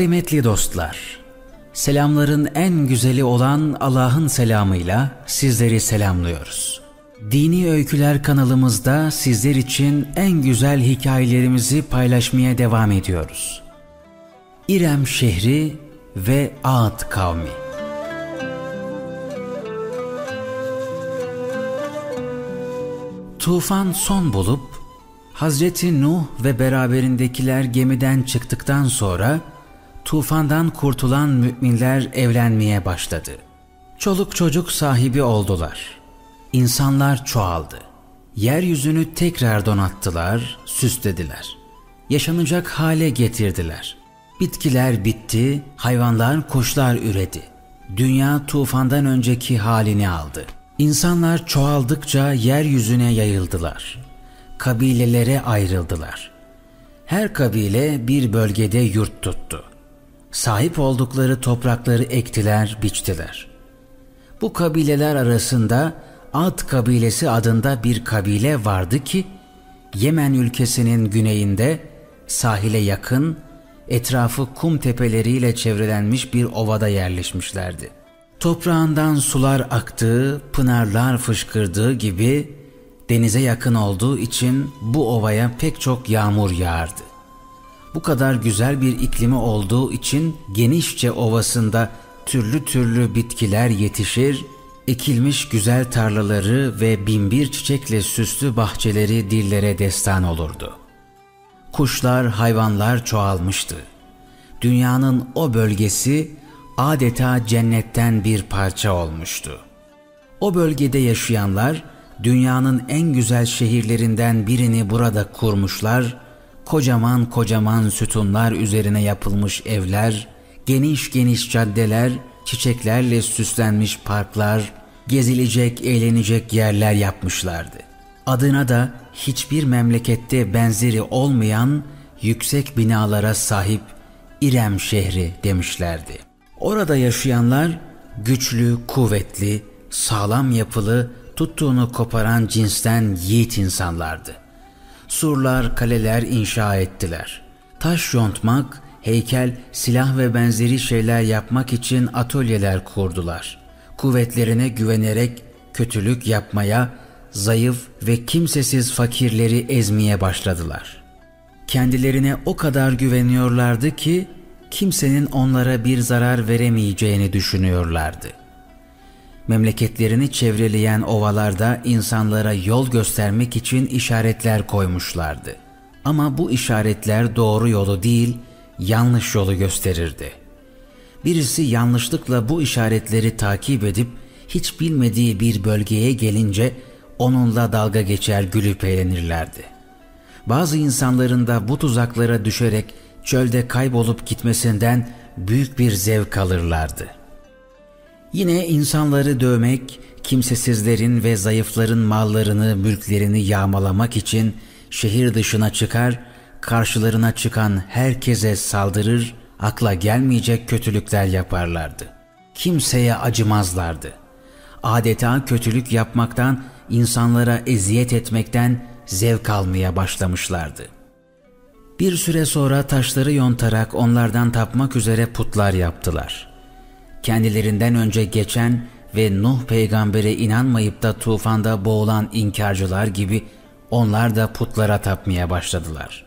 Kıymetli dostlar, selamların en güzeli olan Allah'ın selamıyla sizleri selamlıyoruz. Dini Öyküler kanalımızda sizler için en güzel hikayelerimizi paylaşmaya devam ediyoruz. İrem şehri ve Ad kavmi. Tufan son bulup Hazreti Nuh ve beraberindekiler gemiden çıktıktan sonra tufandan kurtulan müminler evlenmeye başladı. Çoluk çocuk sahibi oldular. İnsanlar çoğaldı. Yeryüzünü tekrar donattılar, süslediler. Yaşanacak hale getirdiler. Bitkiler bitti, hayvanlar, kuşlar üredi. Dünya tufandan önceki halini aldı. İnsanlar çoğaldıkça yeryüzüne yayıldılar. Kabilelere ayrıldılar. Her kabile bir bölgede yurt tuttu sahip oldukları toprakları ektiler, biçtiler. Bu kabileler arasında Ad kabilesi adında bir kabile vardı ki Yemen ülkesinin güneyinde sahile yakın etrafı kum tepeleriyle çevrelenmiş bir ovada yerleşmişlerdi. Toprağından sular aktığı, pınarlar fışkırdığı gibi denize yakın olduğu için bu ovaya pek çok yağmur yağardı bu kadar güzel bir iklimi olduğu için genişçe ovasında türlü türlü bitkiler yetişir, ekilmiş güzel tarlaları ve binbir çiçekle süslü bahçeleri dillere destan olurdu. Kuşlar, hayvanlar çoğalmıştı. Dünyanın o bölgesi adeta cennetten bir parça olmuştu. O bölgede yaşayanlar dünyanın en güzel şehirlerinden birini burada kurmuşlar kocaman kocaman sütunlar üzerine yapılmış evler, geniş geniş caddeler, çiçeklerle süslenmiş parklar, gezilecek, eğlenecek yerler yapmışlardı. Adına da hiçbir memlekette benzeri olmayan yüksek binalara sahip İrem şehri demişlerdi. Orada yaşayanlar güçlü, kuvvetli, sağlam yapılı, tuttuğunu koparan cinsten yiğit insanlardı surlar, kaleler inşa ettiler. Taş yontmak, heykel, silah ve benzeri şeyler yapmak için atölyeler kurdular. Kuvvetlerine güvenerek kötülük yapmaya, zayıf ve kimsesiz fakirleri ezmeye başladılar. Kendilerine o kadar güveniyorlardı ki kimsenin onlara bir zarar veremeyeceğini düşünüyorlardı memleketlerini çevreleyen ovalarda insanlara yol göstermek için işaretler koymuşlardı. Ama bu işaretler doğru yolu değil, yanlış yolu gösterirdi. Birisi yanlışlıkla bu işaretleri takip edip hiç bilmediği bir bölgeye gelince onunla dalga geçer gülüp eğlenirlerdi. Bazı insanların da bu tuzaklara düşerek çölde kaybolup gitmesinden büyük bir zevk alırlardı.'' Yine insanları dövmek, kimsesizlerin ve zayıfların mallarını, mülklerini yağmalamak için şehir dışına çıkar, karşılarına çıkan herkese saldırır, akla gelmeyecek kötülükler yaparlardı. Kimseye acımazlardı. Adeta kötülük yapmaktan, insanlara eziyet etmekten zevk almaya başlamışlardı. Bir süre sonra taşları yontarak onlardan tapmak üzere putlar yaptılar.'' Kendilerinden önce geçen ve Nuh peygambere inanmayıp da tufanda boğulan inkarcılar gibi onlar da putlara tapmaya başladılar.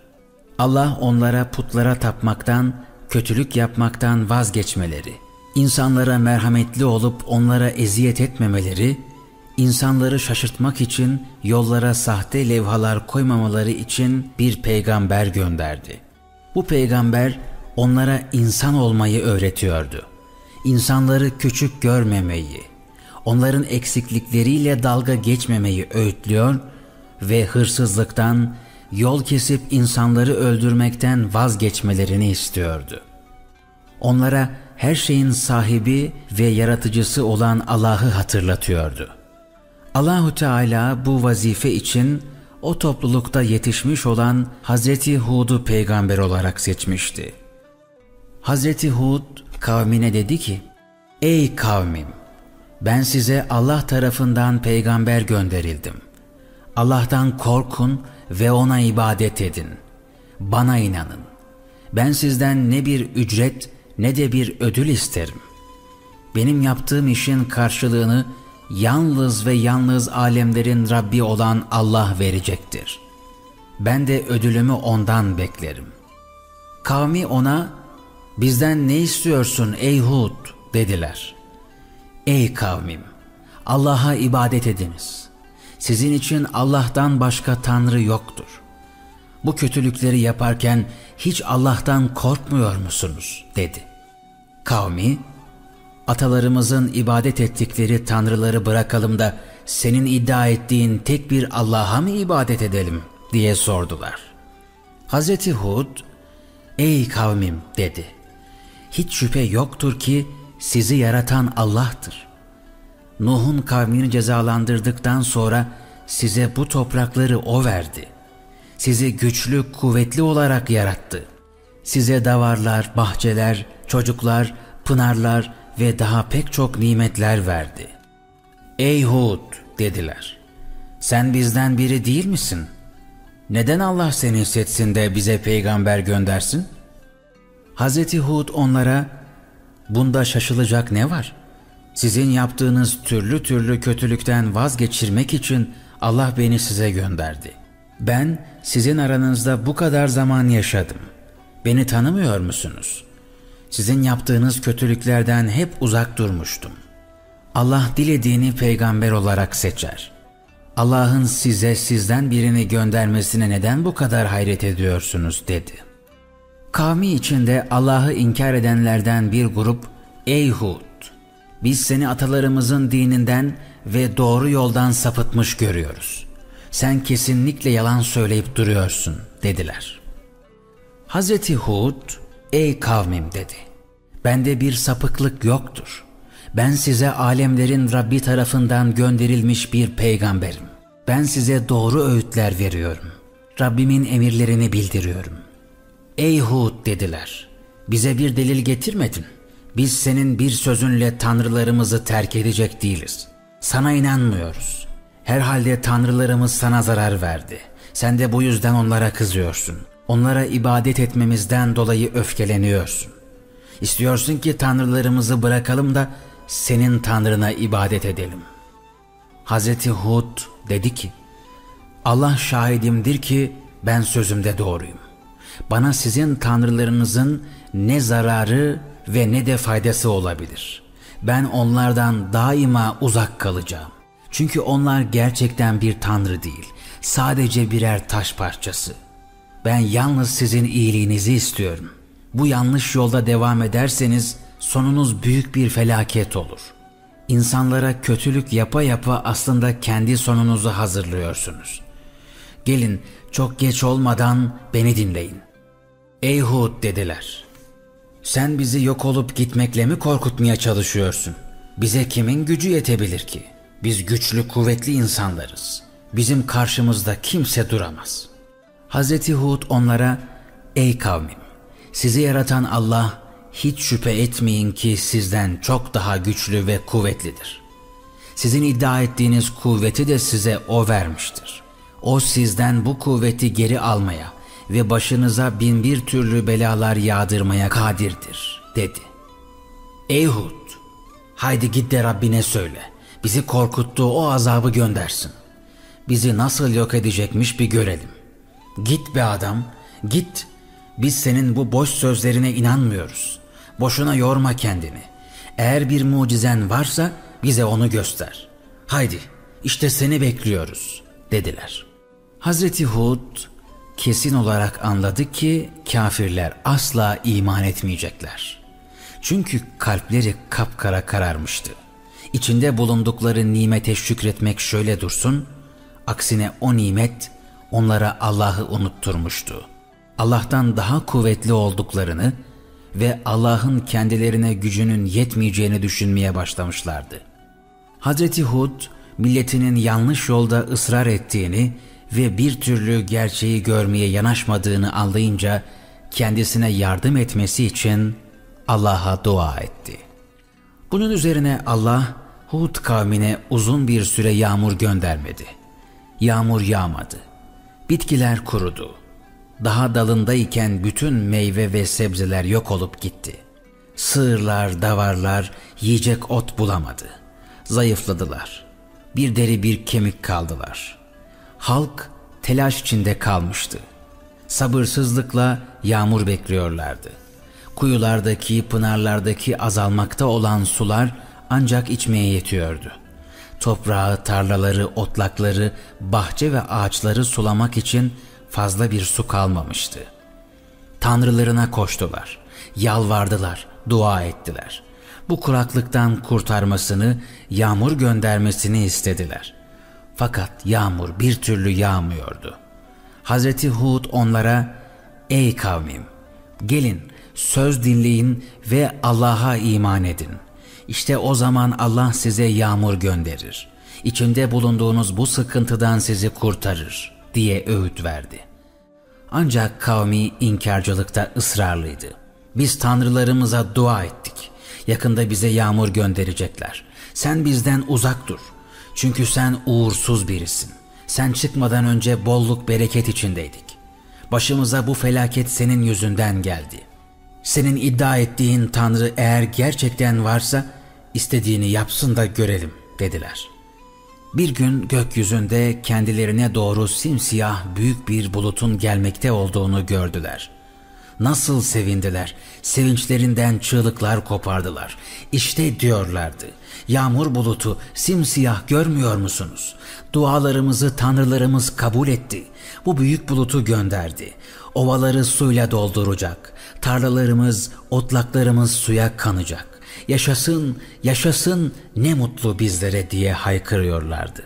Allah onlara putlara tapmaktan, kötülük yapmaktan vazgeçmeleri, insanlara merhametli olup onlara eziyet etmemeleri, insanları şaşırtmak için yollara sahte levhalar koymamaları için bir peygamber gönderdi. Bu peygamber onlara insan olmayı öğretiyordu insanları küçük görmemeyi, onların eksiklikleriyle dalga geçmemeyi öğütlüyor ve hırsızlıktan, yol kesip insanları öldürmekten vazgeçmelerini istiyordu. Onlara her şeyin sahibi ve yaratıcısı olan Allah'ı hatırlatıyordu. Allahu Teala bu vazife için o toplulukta yetişmiş olan Hazreti Hud'u peygamber olarak seçmişti. Hazreti Hud kavmine dedi ki, Ey kavmim! Ben size Allah tarafından peygamber gönderildim. Allah'tan korkun ve ona ibadet edin. Bana inanın. Ben sizden ne bir ücret ne de bir ödül isterim. Benim yaptığım işin karşılığını yalnız ve yalnız alemlerin Rabbi olan Allah verecektir. Ben de ödülümü ondan beklerim. Kavmi ona, bizden ne istiyorsun ey Hud dediler. Ey kavmim, Allah'a ibadet ediniz. Sizin için Allah'tan başka Tanrı yoktur. Bu kötülükleri yaparken hiç Allah'tan korkmuyor musunuz? dedi. Kavmi, atalarımızın ibadet ettikleri tanrıları bırakalım da senin iddia ettiğin tek bir Allah'a mı ibadet edelim diye sordular. Hazreti Hud, ey kavmim dedi. Hiç şüphe yoktur ki sizi yaratan Allah'tır. Nuh'un kavmini cezalandırdıktan sonra size bu toprakları O verdi. Sizi güçlü, kuvvetli olarak yarattı. Size davarlar, bahçeler, çocuklar, pınarlar ve daha pek çok nimetler verdi. Ey Hud dediler. Sen bizden biri değil misin? Neden Allah seni seçsin de bize peygamber göndersin? Hazreti Hud onlara bunda şaşılacak ne var? Sizin yaptığınız türlü türlü kötülükten vazgeçirmek için Allah beni size gönderdi. Ben sizin aranızda bu kadar zaman yaşadım. Beni tanımıyor musunuz? Sizin yaptığınız kötülüklerden hep uzak durmuştum. Allah dilediğini peygamber olarak seçer. Allah'ın size sizden birini göndermesine neden bu kadar hayret ediyorsunuz dedi. Kavmi içinde Allah'ı inkar edenlerden bir grup Ey Hud! Biz seni atalarımızın dininden ve doğru yoldan sapıtmış görüyoruz. Sen kesinlikle yalan söyleyip duruyorsun dediler. Hazreti Hud, ey kavmim dedi. Bende bir sapıklık yoktur. Ben size alemlerin Rabbi tarafından gönderilmiş bir peygamberim. Ben size doğru öğütler veriyorum. Rabbimin emirlerini bildiriyorum. Ey Hud dediler. Bize bir delil getirmedin. Biz senin bir sözünle tanrılarımızı terk edecek değiliz. Sana inanmıyoruz. Herhalde tanrılarımız sana zarar verdi. Sen de bu yüzden onlara kızıyorsun. Onlara ibadet etmemizden dolayı öfkeleniyorsun. İstiyorsun ki tanrılarımızı bırakalım da senin tanrına ibadet edelim. Hz. Hud dedi ki, Allah şahidimdir ki ben sözümde doğruyum. Bana sizin tanrılarınızın ne zararı ve ne de faydası olabilir. Ben onlardan daima uzak kalacağım. Çünkü onlar gerçekten bir tanrı değil, sadece birer taş parçası. Ben yalnız sizin iyiliğinizi istiyorum. Bu yanlış yolda devam ederseniz sonunuz büyük bir felaket olur. İnsanlara kötülük yapa yapa aslında kendi sonunuzu hazırlıyorsunuz. Gelin çok geç olmadan beni dinleyin. Ey Hud dediler. Sen bizi yok olup gitmekle mi korkutmaya çalışıyorsun? Bize kimin gücü yetebilir ki? Biz güçlü kuvvetli insanlarız. Bizim karşımızda kimse duramaz. Hazreti Hud onlara Ey kavmim sizi yaratan Allah hiç şüphe etmeyin ki sizden çok daha güçlü ve kuvvetlidir. Sizin iddia ettiğiniz kuvveti de size O vermiştir. O sizden bu kuvveti geri almaya ve başınıza bin bir türlü belalar yağdırmaya kadirdir, dedi. Ey Hud, haydi git de Rabbine söyle, bizi korkuttuğu o azabı göndersin. Bizi nasıl yok edecekmiş bir görelim. Git be adam, git. Biz senin bu boş sözlerine inanmıyoruz. Boşuna yorma kendini. Eğer bir mucizen varsa bize onu göster. Haydi, işte seni bekliyoruz, dediler. Hazreti Hud kesin olarak anladı ki kafirler asla iman etmeyecekler. Çünkü kalpleri kapkara kararmıştı. İçinde bulundukları nimete şükretmek şöyle dursun, aksine o nimet onlara Allah'ı unutturmuştu. Allah'tan daha kuvvetli olduklarını ve Allah'ın kendilerine gücünün yetmeyeceğini düşünmeye başlamışlardı. Hazreti Hud, milletinin yanlış yolda ısrar ettiğini ve bir türlü gerçeği görmeye yanaşmadığını anlayınca kendisine yardım etmesi için Allah'a dua etti. Bunun üzerine Allah Hud kavmine uzun bir süre yağmur göndermedi. Yağmur yağmadı. Bitkiler kurudu. Daha dalındayken bütün meyve ve sebzeler yok olup gitti. Sığırlar, davarlar yiyecek ot bulamadı. Zayıfladılar. Bir deri bir kemik kaldılar. Halk telaş içinde kalmıştı. Sabırsızlıkla yağmur bekliyorlardı. Kuyulardaki, pınarlardaki azalmakta olan sular ancak içmeye yetiyordu. Toprağı, tarlaları, otlakları, bahçe ve ağaçları sulamak için fazla bir su kalmamıştı. Tanrılarına koştular, yalvardılar, dua ettiler. Bu kuraklıktan kurtarmasını, yağmur göndermesini istediler. Fakat yağmur bir türlü yağmıyordu. Hazreti Hud onlara, ''Ey kavmim, gelin söz dinleyin ve Allah'a iman edin. İşte o zaman Allah size yağmur gönderir. İçinde bulunduğunuz bu sıkıntıdan sizi kurtarır.'' diye öğüt verdi. Ancak kavmi inkarcılıkta ısrarlıydı. Biz tanrılarımıza dua ettik. Yakında bize yağmur gönderecekler. Sen bizden uzak dur. Çünkü sen uğursuz birisin. Sen çıkmadan önce bolluk bereket içindeydik. Başımıza bu felaket senin yüzünden geldi. Senin iddia ettiğin Tanrı eğer gerçekten varsa istediğini yapsın da görelim dediler. Bir gün gökyüzünde kendilerine doğru simsiyah büyük bir bulutun gelmekte olduğunu gördüler. Nasıl sevindiler, sevinçlerinden çığlıklar kopardılar. İşte diyorlardı, yağmur bulutu simsiyah görmüyor musunuz? Dualarımızı tanrılarımız kabul etti. Bu büyük bulutu gönderdi. Ovaları suyla dolduracak. Tarlalarımız, otlaklarımız suya kanacak. Yaşasın, yaşasın ne mutlu bizlere diye haykırıyorlardı.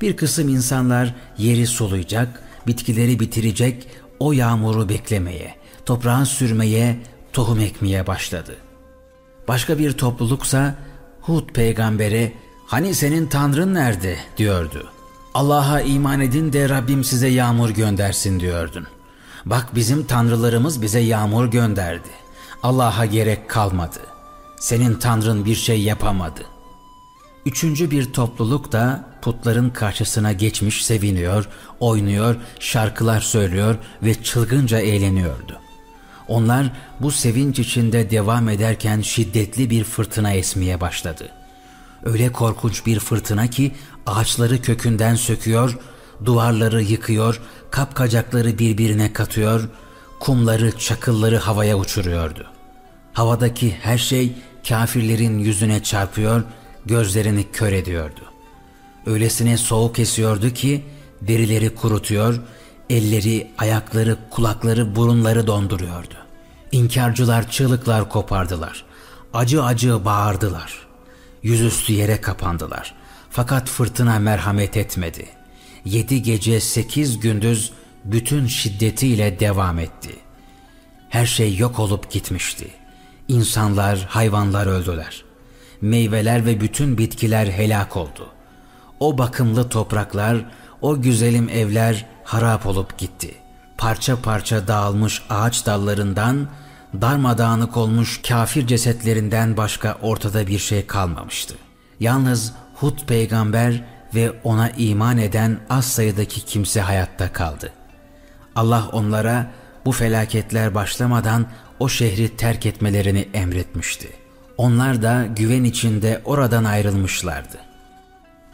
Bir kısım insanlar yeri sulayacak, bitkileri bitirecek, o yağmuru beklemeye, toprağa sürmeye, tohum ekmeye başladı. Başka bir topluluksa Hud peygambere hani senin tanrın nerede diyordu. Allah'a iman edin de Rabbim size yağmur göndersin diyordun. Bak bizim tanrılarımız bize yağmur gönderdi. Allah'a gerek kalmadı. Senin tanrın bir şey yapamadı. Üçüncü bir topluluk da putların karşısına geçmiş seviniyor, oynuyor, şarkılar söylüyor ve çılgınca eğleniyordu. Onlar bu sevinç içinde devam ederken şiddetli bir fırtına esmeye başladı. Öyle korkunç bir fırtına ki ağaçları kökünden söküyor, duvarları yıkıyor, kapkacakları birbirine katıyor, kumları, çakılları havaya uçuruyordu. Havadaki her şey kafirlerin yüzüne çarpıyor, gözlerini kör ediyordu. Öylesine soğuk esiyordu ki derileri kurutuyor, elleri, ayakları, kulakları, burunları donduruyordu. İnkarcılar çığlıklar kopardılar. Acı acı bağırdılar. Yüzüstü yere kapandılar. Fakat fırtına merhamet etmedi. Yedi gece sekiz gündüz bütün şiddetiyle devam etti. Her şey yok olup gitmişti. İnsanlar, hayvanlar öldüler. Meyveler ve bütün bitkiler helak oldu. O bakımlı topraklar, o güzelim evler harap olup gitti. Parça parça dağılmış ağaç dallarından, darmadağınık olmuş kafir cesetlerinden başka ortada bir şey kalmamıştı. Yalnız Hud peygamber ve ona iman eden az sayıdaki kimse hayatta kaldı. Allah onlara bu felaketler başlamadan o şehri terk etmelerini emretmişti. Onlar da güven içinde oradan ayrılmışlardı.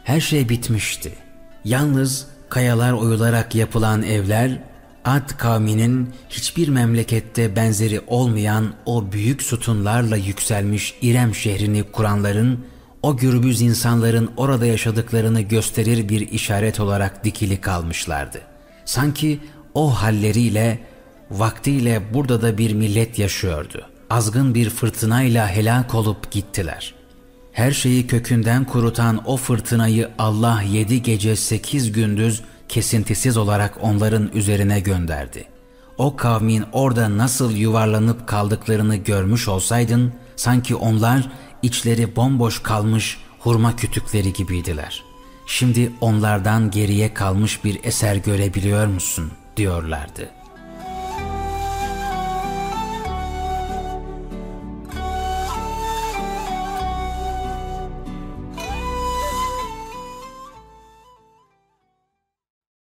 Her şey bitmişti. Yalnız kayalar oyularak yapılan evler, Ad kavminin hiçbir memlekette benzeri olmayan o büyük sütunlarla yükselmiş İrem şehrini kuranların, o gürbüz insanların orada yaşadıklarını gösterir bir işaret olarak dikili kalmışlardı. Sanki o halleriyle, vaktiyle burada da bir millet yaşıyordu. Azgın bir fırtınayla helak olup gittiler. Her şeyi kökünden kurutan o fırtınayı Allah yedi gece sekiz gündüz kesintisiz olarak onların üzerine gönderdi. O kavmin orada nasıl yuvarlanıp kaldıklarını görmüş olsaydın, sanki onlar içleri bomboş kalmış hurma kütükleri gibiydiler. Şimdi onlardan geriye kalmış bir eser görebiliyor musun diyorlardı.''